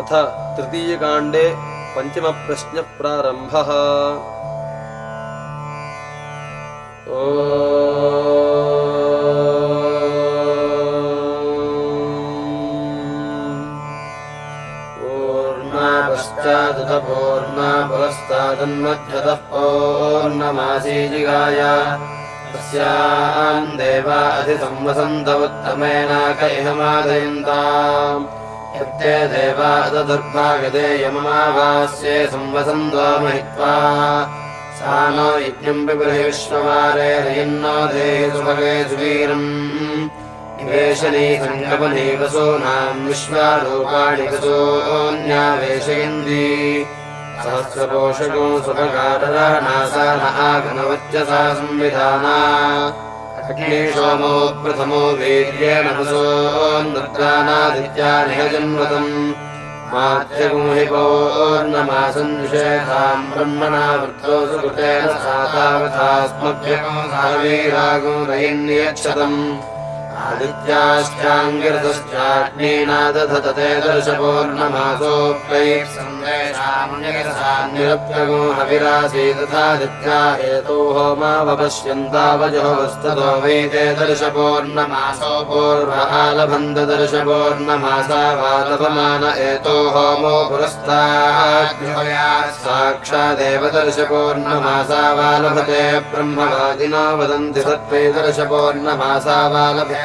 अथ तृतीयकाण्डे पञ्चमप्रश्नः प्रारम्भः पूर्णा पश्चादथ पूर्णा पुरस्तादन्मध्यतः पूर्णमासीजिगाय तस्याम् देवा अधिसंवसन्त उत्तमेनाक इह मादयन्ताम् यत्ते देवा अदुर्भागदे यममावास्ये संवसन्तो महित्वा। सा नो यज्ञम् रयन्नो देहि सुभगे सुवीरम्। निवेशनी सङ्गमने वसूनाम् विश्वारूपाणि वसून्यावेशयन्ति सहस्रपोषको सुभगारनासा न आगमवच्चसा संविधाना सोमो प्रथमो पौर्णमासन् निषेधाम् ब्रह्मणा वृद्धो सुकृतेन सातावथास्मभ्यगो सावीरागो रयिन्यच्छतम् आदित्याश्चाङ्गिरतश्चाग्नीनादधते दर्शपूर्णमासोऽप्यैः सन्देशान्यगो हविरासी तथादित्या हेतो होमावपश्यन्तावजोस्ततो वैते दर्शपूर्णमासो पूर्व आलभन्त दर्शपूर्णमासा वालभमान वालभते ब्रह्मवादिनो वदन्ति सत्त्वै दर्शपूर्णमासा वालभे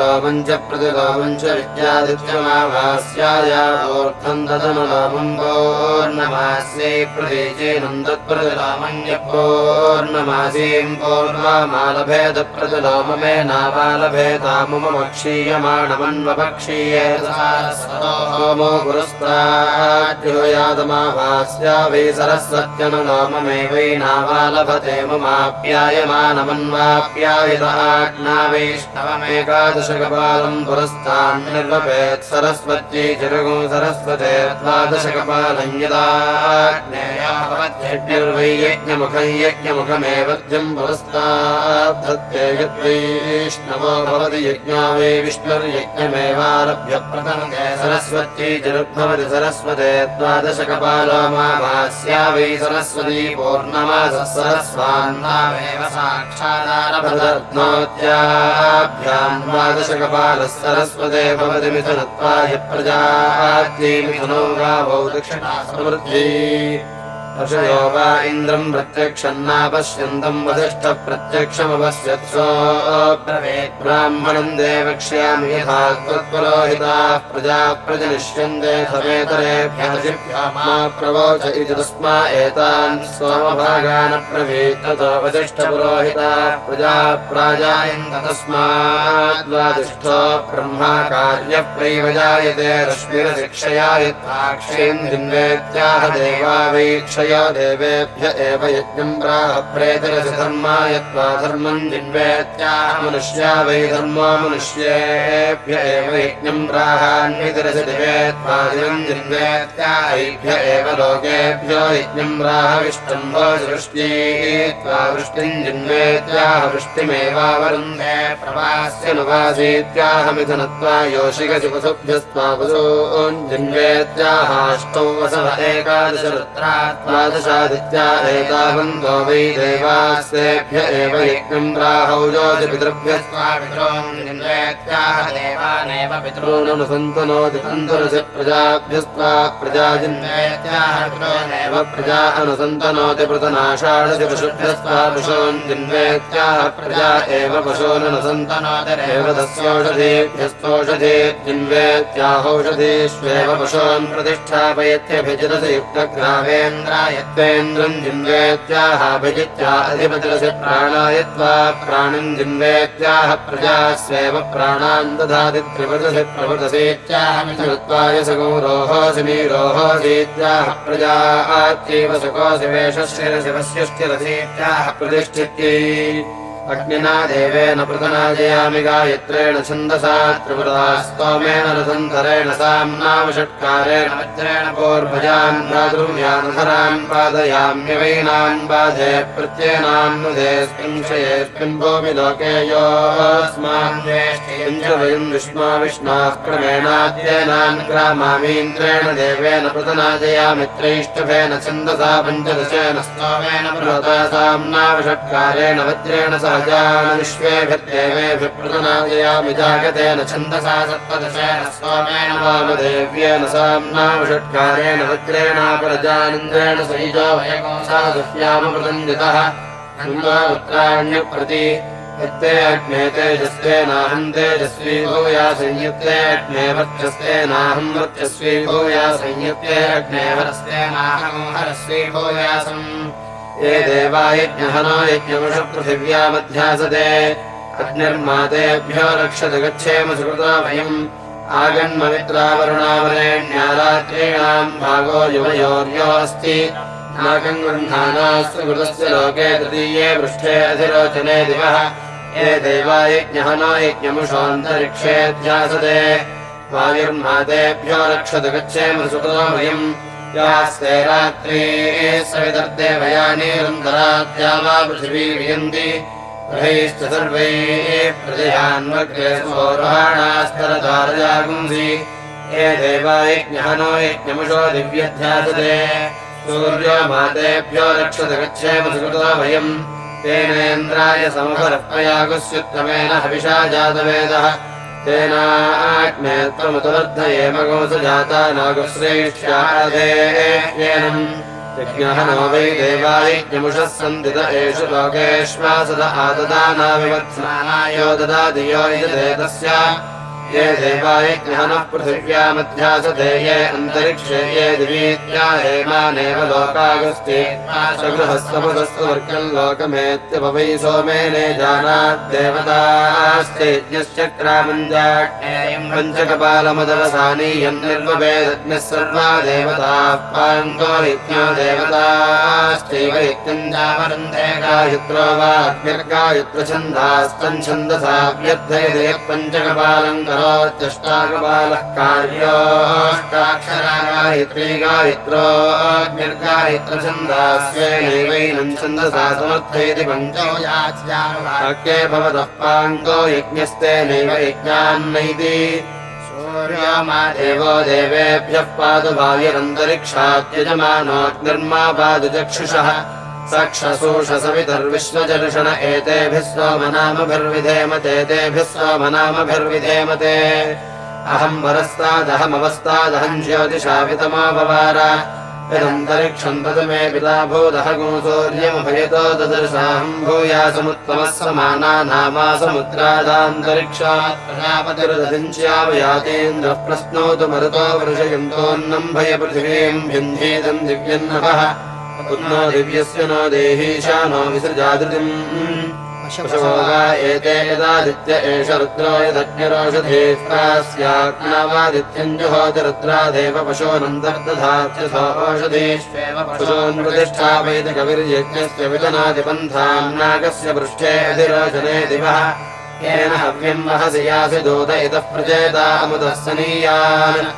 लोमम् च प्रतिलोमम् च विद्यादित्यमाभास्यायावोर्थम् ददनुलोमम् पौर्णमास्यै प्रतीचेनम् तत्प्रतिलोमन्यपूर्णमासीम् पौर्वामालभेद प्रतिलोममेनाबालभेतामुमक्षीयमाणमन्वपक्षीये सोमो पुरस्ताद्योयादमाभास्या वै सरस्वत्यनुलोममेवैनाबालभते ममाप्यायमानमन्वाप्यायिता वैष्णवमेकादशकपालम् पुरस्तान् निर्वपेत् सरस्वत्यै चिरगो सरस्वते द्वादशकपालम् यदाग्नेयाभवद्यज्ञर्वै यज्ञमुखम् यज्ञमुखमेवद्यम् पुरस्ताद्धत्ते यद्वैष्णवो भवति यज्ञो वै विष्णुर्यज्ञमेवारभ्य प्रथमते सरस्वत्यै चिरुद्भवति सरस्वते द्वादशकपालो माभास्या वै सरस्वती पूर्णमासः सरस्वान्नामेव साक्षादारभदत्नोत्या भ्याम् द्वादशकपालः सरस्वते भवति मिथुनत्वाय प्रजात्यै मिथुनो गावौ दक्षिणा समृद्धि वा इन्द्रम् प्रत्यक्षन्नापश्यन्तम् वसिष्ठ प्रत्यक्षमपश्यत्सोऽब्रवेत् ब्राह्मणम् देवक्ष्यामि यथा त्वत्पुरोहिताः प्रजा प्रजनिष्यन्ते समेतरेभ्यः प्रवोच इति तस्मा एतान् सोमभागानब्रवीत्। ततो वसिष्ठपुरोहिताः प्रजा प्राजायन्त तस्माद्वादिष्ठो ब्रह्मा कार्यप्रैव जायते रश्मिरशिक्षया यत्पाक्षेन्द्रिन्वेत्याह देवा वैक्ष देवेभ्य एव यज्ञम् प्राह प्रेतरसि धर्मा यत्त्वा धर्मम् जिन्वेत्याह मनुष्या वै धर्मो मनुष्येभ्य एव यज्ञम् प्राहान्वितरसि दिवेत्त्वा दिवम् जिन्वेत्याहैभ्य एव लोकेभ्यो यज्ञम् प्राह विष्टम्भो वृष्ट्यैत्वा वृष्टिम् जिन्वेत्याह वृष्टिमेवावरुन्धे प्रवास्य नुवासीत्याह मिथुनत्वा योषिकसि वसुभ्यस्त्वा वसून् जिन्वेत्याहाष्टौ वसव एकादश द्वादशादित्या एतावन्तो वै देवास्तेभ्य एव यज्ञम् प्राहौ ज्योतिपितृभ्यस्त्वापितॄन्देवानेव पितॄननुसन्तनोति प्रजाभ्यस्त्वा पितॄनेव प्रजा अनुसन्तनोति पृतनाषाढसि पशुभ्यस्त्वा पशून् जिन्वेत्याह प्रजा एव तस्योषधीभ्यस्तोषधे जिन्वेत्याहौषधीष्वेव पशून् प्रतिष्ठापयत्यभिजरसि युक्तग्रावेन्द्रायत्वेन्द्रम् जिन्वेत्याहाभिजित्या अधिपतिरसि प्राणायत्वा प्राणम् जिन्वेत्याह प्रजा स्वेव प्राणान् दधाति त्रिवृतसि प्रवृतसेत्याहमितृत्वाय सगौरोहोऽसि नीरोहोऽसीत्याह प्रजा आत्यैव सुकोऽसि वेषशिरसि वस्यश्चिरसीत्याह प्रतिष्ठित्यै अग्निना देवेन पृतनाजयामि गायत्रेण छन्दसा त्रिपुरा स्तोमेन रसन्तरेण साम्नावषट्कारेण वज्रेण पोर्भजान् भ्रातृव्यानधरान् पादयाम्यवैनान् बाधे क्षयेऽस्मिन् भूमि लोके योऽस्मान् च वयम् विष्णो विष्णाः क्रमेणाद्यनान् ग्रामामीन्द्रेण देवेन पृतनाजयामि त्रैष्टभेन छन्दसा पञ्चदशेन स्तोमेन पृता साम्नावषट्कारेण वज्रेण विश्वेभिर्देवेभिप्रतनादयामि जागतेन छन्दसा सप्तदशेन सोमेन वामदेव्येन साम्नावषट्कारेण वज्रेणापरजानिन्द्रेण सहिजो वयकोसादुह्यामप्रतञ्जितः पुत्राण्यप्रति यत्ते अग्ने तेजस्तेनाहम् तेजस्वी भूया संयुक्ते अग्ने वर्चस्तेनाहम् वर्चस्वी भूया संयुक्ते अग्ने हरस्तेनाहम् हरस्वी भूयासम् ये देवा यज्ञहनो यज्ञमुषपृथिव्यामध्यासते अग्निर्मातेभ्यो रक्षत गच्छेम सुकृता वयम् आगन्ममित्रावरुणावरेण्यारात्रीणाम् भागो युवयोर्यो अस्ति नागम् गृह्णानास्तु कृतस्य लोके तृतीये पृष्ठे अधिरोचने दिवः। ये देवा यज्ञहनो यज्ञमुषोऽन्तरिक्षेऽध्यासते वायुर्मातेभ्यो रक्षत गच्छेम सुकृतो वयम् यास्ते रात्रे सवितर्देवयानीरन्तराद्या वा पृथिवी वियन्ति गृहैश्च सर्वैः प्रजयान्वग्रे सौरहाणास्तरधारजागुंसि ये देवा यज्ञहनो यज्ञमुषो दिव्यध्यासते। सूर्यो मातेभ्यो रक्षत गच्छेम सुकृतो वयम्। तेनेन्द्राय समफलप्रयागस्युत्तमेन हविषा जातवेदः जाता नागश्रेष्ठ्याधेयेनम् यज्ञः नो वै देवायज्ञमुषः सन्दित एषु लोकेष्वासद आददानाविवत्स्नायो ददाति यो यदेतस्य ये देवायज्ञहनः पृथिव्यामध्यासते ये अन्तरिक्षे ये दिवीत्या हेमानेव लोकागस्ति। सगृहस्तमसस्तु वर्गम् लोकमेत्यपवै सोमेने जानाद्देवतास्ते यज्ञश्चक्रामञ्जाग्नेयम् पञ्चकपालमदवसानीयम् निर्ववेदज्ञः सर्वा देवताः पाङ्गो यज्ञो देवताश्चैव यज्ञम् गायत्रो वा अग्निर्गायत्रछन्दास्तम् छन्दसा व्यर्थयते पञ्चकपालम् करोत्यष्टाकपालः कार्योष्टाक्षरा गायत्री गायत्रोऽग्निर्गायत्रछन्दास्वेनैवैनम् छन्दसा समर्थयति पञ्चो याच्याके भवतः पाङ्गो सूर्यो मा देवो देवेभ्यः पादु वायुरन्तरिक्षात्यजमानोऽग्निर्मा पादु चक्षुषः सक्षसूषसवितर्विश्वजर्षण एतेभिः सोमनामभिर्विधेम तेतेभिः सोमनामभिर्विधेम ते अहम् वरस्तादहमवस्तादहम् ज्योतिषावितमा भवार यदन्तरिक्षम् तत् मे पिता भूदहगो सूर्यमभयतो ददर्शाहम् भूयासमुत्तमः समाना नामा समुद्रादान्तरिक्षात् प्रजापतिरुदधिञ्च्यावयातेन्द्रः प्रश्नोतु मरुतो वृषयन्तोऽन्नम् भयपृथिवीम् भिन्धीतम् दिव्यन्नभः पुत्नो दिव्यस्य नो देहीशा नो पशवो वा एते यदादित्य एष रुद्रो यदग्निरोषधीस्यात्मावादित्यम् जुहोति रुद्रादेव पशोऽनन्तर्दधात्यसो ओषधीष्वेव पशून्प्रतिष्ठापयति कविर्यज्ञस्य विदनादिपन्थाम् नागस्य पृष्ठे अधिरोचने दिवः। येन हव्यम् वहसि यासि दूत इतः अमुदः सनीयान्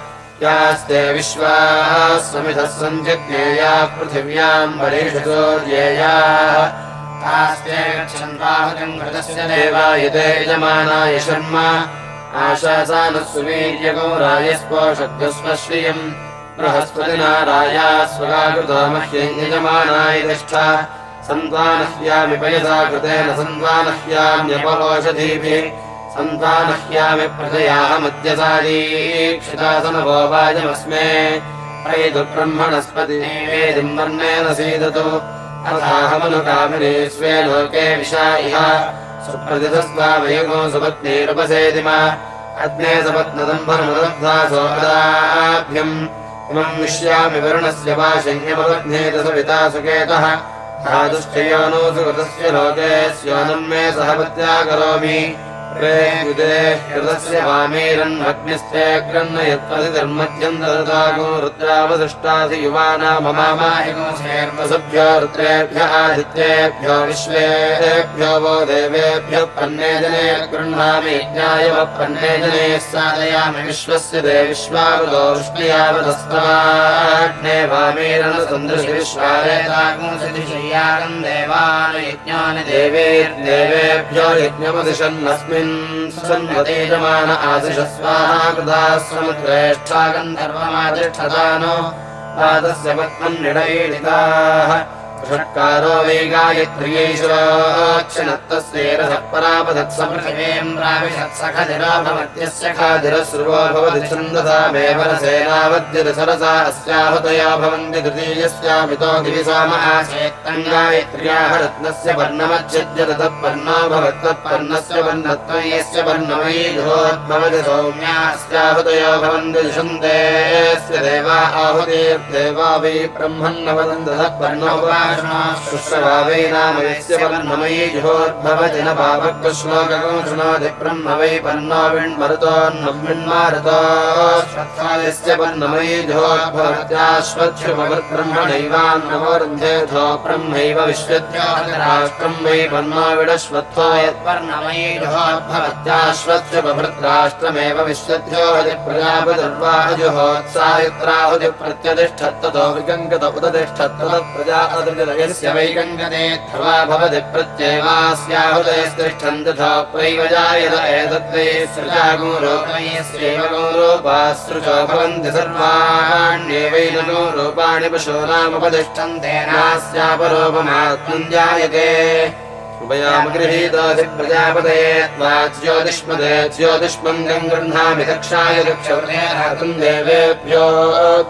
यास्ते विश्वास्वमिधः सञ्जज्ञेया पृथिव्याम् वरेषसोर्येयाः आस्ते गच्छन्वाहुतिम् घृतस्य देवायते यजमानाय शर्मा आशासानः सुवीर्यगो रायस्पोषद्यस्वश्रियम् बृहस्पतिना राया यजमानाय तिष्ठा सन्तानह्यामि पयसा कृतेन सन्तानह्याम्यपरोषधीभिः सन्तानह्यामि प्रैतुब्रह्मणस्पतिम् वर्णेन सीदतु अथाहमनुकामिने स्वे लोके विशा इह सुप्रतितस्वावयुगो सुपत्नीरुपसेदिमा। अग्ने सपत्नदम्भरमुदब्धा सोदाभ्यम् इमम् विश्यामि वरुणस्य वा सविता सुकेतः। कृतस्य लोके स्योनम् मे सहपत्या करोमि प्रेयुते कृतस्य वामीरन्वग्निस्ते ग्रन्नयत्वधिधर्मध्यम् ददतागो रुद्रावसृष्टासि युवानाममामायगोशेर्वसुभ्यो रुद्रेभ्यः आदित्येभ्यो विश्वेभ्यो वो देवेभ्यः पन्ने जने गृह्णामि ज्ञायवपन्ने जने साधयामि विश्वस्य दे विश्वावदो विष्णुयावदस्ताग्ने वामीरनसन्दृशि विश्वारेतागुंसिधिशय्यागम् देवान् यज्ञानि देवेर्देवेभ्यो यज्ञमदिशन्नस्मिन् सन्वतेजमान आदिश स्वाहा कृता समुद्रेष्ठा गन्धर्वमातिष्ठदानो पादस्य पद्मन्निडयीडिताः षट्कारो वै गायत्र्यैश्वराक्षणत्तस्यैरसः परापदत्समृथिवेम्राविषत्सखधिराभवत्यस्य खाधिरस्रुवो भवति छन्दसामेव रसेनावद्यति सरसा अस्याहुतया तृतीयस्यामितो दिविसाम आसेत्तम् गायत्र्याः रत्नस्य भवत्तत्पर्णस्य भवन्ति देवा आहुतिर्देवा वै शृणोति ब्रह्म वै जुहोद्भवत्याश्वत्युपवृत्ब्रह्मणैवान्नमोरुन्धेथो ब्रह्मैव विश्वद्योराष्ट्रं वै पन्नो विडश्वत्थो यत्वर्णमयी जुहोद्भवत्याश्वत्युपभृत्राष्ट्रमेव विश्वद्योहति प्रजापतिर्वाजुहोत्सायुत्राहुति प्रत्यतिष्ठत्ततो विगङ्गत उपतिष्ठत्तत प्रजा वैगङ्गते ध्रुवा भवति प्रत्येवास्याहुदयस्तिष्ठन् तथा प्रैव जायत एतद्वै सृजा गोरोपयस्यैव गोरोपासृजो भवन्ति सर्वाण्येवैन गोरूपाणि पशूनामुपतिष्ठन्ते नास्यापरोपमात्मम् जायते उभयामगृहीतासि प्रजापतये त्वा ज्योतिष्मदे ज्योतिष्मन्दम् गृह्णामि दक्षाय दक्षवतेरातुम् देवेभ्यो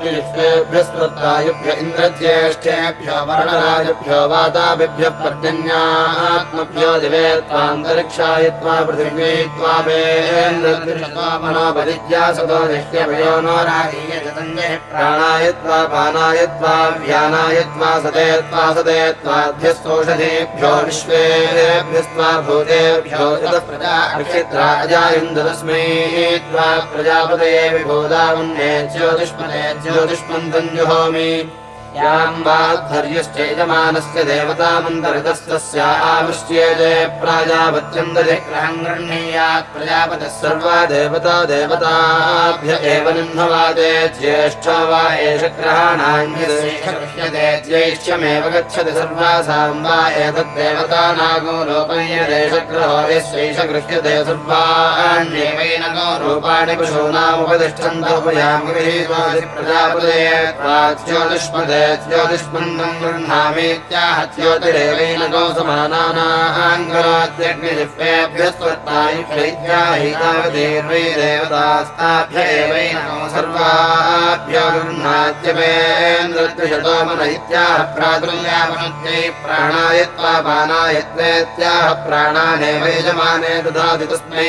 द्विष्वेभ्यस्त्वत्तायुभ्य इन्द्रज्येष्ठेभ्यो वरुणराजभ्यो वाताभिभ्यः पर्जन्यात्मभ्यो दिवे त्वान्तरिक्षाय त्वा पृथिव्यै त्वामेन्द्रत्वा मनोपदिज्यासतो निष्यभयो नो राजीयजतञ्जः प्राणाय त्वा पानाय त्वा व्यानाय त्वा सते त्वा सते त्वाभ्यस्तोषधेभ्यो विश्वे भ्यस्त्वा भूतेभ्यो प्रजाक्षित्राजायुन्दस्मै त्वा प्रजापतये विभूदावन्ये ज्योतिष्मते ज्योतिष्मन्तम् जुहोमि याम् वाद्धर्यश्च यजमानस्य देवतामन्तरितस्तस्य आवृष्ट्येते प्राजापत्यन्तरिग्रहम् गृह्णीयात् प्रजापतिः सर्वा देवता देवताभ्य एव निह्नवादे ज्येष्ठो वा एष ग्रहाणाङ्गृह्यते ज्यैष्ठ्यमेव गच्छति सर्वासाम् वा यस्यैष गृह्यते रूपाणि ज्योतिष्मन्दम् गृह्णामीत्याह ज्योतिरेवेन गौसमानानाङ्गराज्यग्निजिह्वेभ्यस्त्वत्तायुभ्यैत्याहीतावतीर्वै देवतास्ताभ्य एवैन सर्वाभ्यो इत्याह प्रादुर्यावनुत्यै प्राणाय त्वा पानाय त्वेत्याह प्राणानेव यजमाने ददाति तस्मै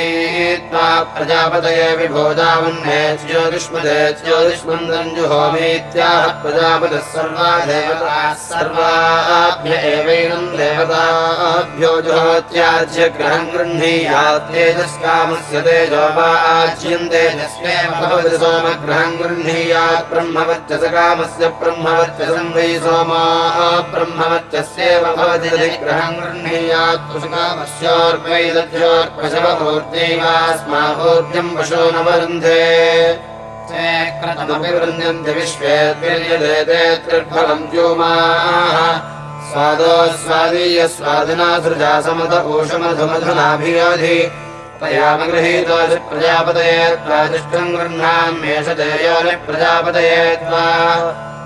त्वा प्रजापतये विभोजावन्ने ज्योतिष्मदे ज्योतिष्मन्दम् जुहोमीत्याह प्रजापतिः सर्वा देवताः सर्वाभ्य एवैनम् देवताभ्यो जुहोत्याज्य ग्रहम् गृह्णीयात् तेजस्कामस्य तेजो वा आज्यन्ते तेजस्वेव सोमग्रहम् गृह्णीयात् ब्रह्मवर्चसकामस्य ब्रह्मवर्चसम् वै सोमा ब्रह्मवर्चस्येव भवति ग्रहम् गृह्णीयात् पशो न वरुन्धे विश्वेद्भिर्यदेते त्रिर्फलम् द्योमाः। स्वादो स्वादीय स्वादिना सृजा समत ऊषमधुमधुनाभियोधि। तयामगृहीतोऽसि प्रजापतये त्वादिष्टम् गृह्णाम्येष देयोनि प्रजापतये त्वा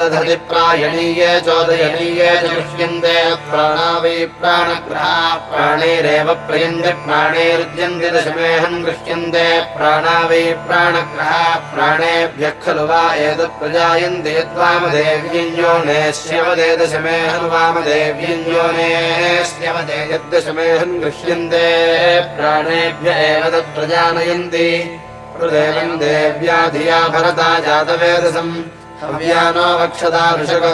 दधति प्रायणीये चोदयनीये च गृह्यन्ते प्राणा वै प्राणग्रहा प्राणैरेव प्रयन्ति प्राणैरुद्यन्ति दशमेहम् गृह्यन्ते प्राणा वै प्राणग्रहा प्राणेभ्यः खलु वा एतत् प्रजायन्ते यद्वामदेव्यञ्जो नेश्यवदे दशमेहन् वामदेव्यञ्जोनेश्यवदे यद्दशमेहन् गृह्यन्ते प्राणेभ्य एव प्रजानयन्ति हृदेवम् देव्या धिया भरता जातवेदसम् हव्यानो वक्षदा ऋषक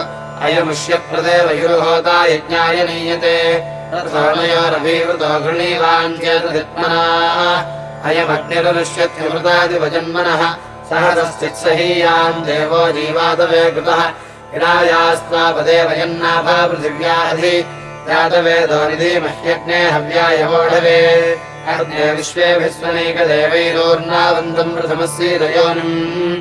अयमुष्यप्रदेवयुर्होता यज्ञाय नीयते। रथोणयोरभिवृतो गृणीवाञ्चेतदित्मना अयमग्निरनुष्यत्यमृतादिवजन्मनः सह तश्चित्सहीयाम् देवो जीवातवे कृतः। हिरायास्त्वापदे वयन्नाभा पृथिव्या अधि जातवेदो निधि मह्यग्ने हव्याय वोढवे अग्ने विश्वेभिस्वनेकदेवैरोर्नावन्तम् प्रथमस्यैरयोनिम्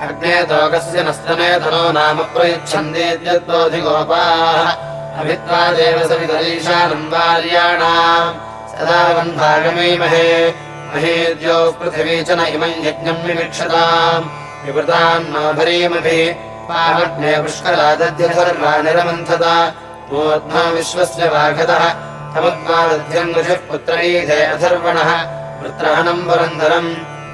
अग्ने तोकस्य नस्तने तनो नाम सवितरीशानम् वार्याणाम्। सदा वन्भागमैमहे। महेद्यो पृथिवी च न इमम् यज्ञम् विविक्षताम्। भरीमभिः। पावग्ने पुष्करादध्यधर्वा निरमन्थता। मूर्ध्ना विश्वस्य तमुद्वादध्यम् ऋषिः पुत्रैधे अथर्वणः। वृत्रहणम्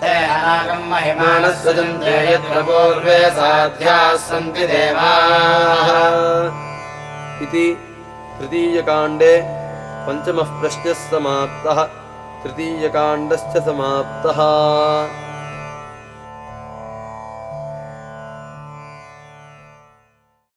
ते अनागम् महिमानः सजन्ते यत्र पूर्वे साध्याः सन्ति देवाः। इति तृतीयकाण्डे पञ्चमः प्रश्नः समाप्तः। तृतीयकाण्डश्च समाप्तः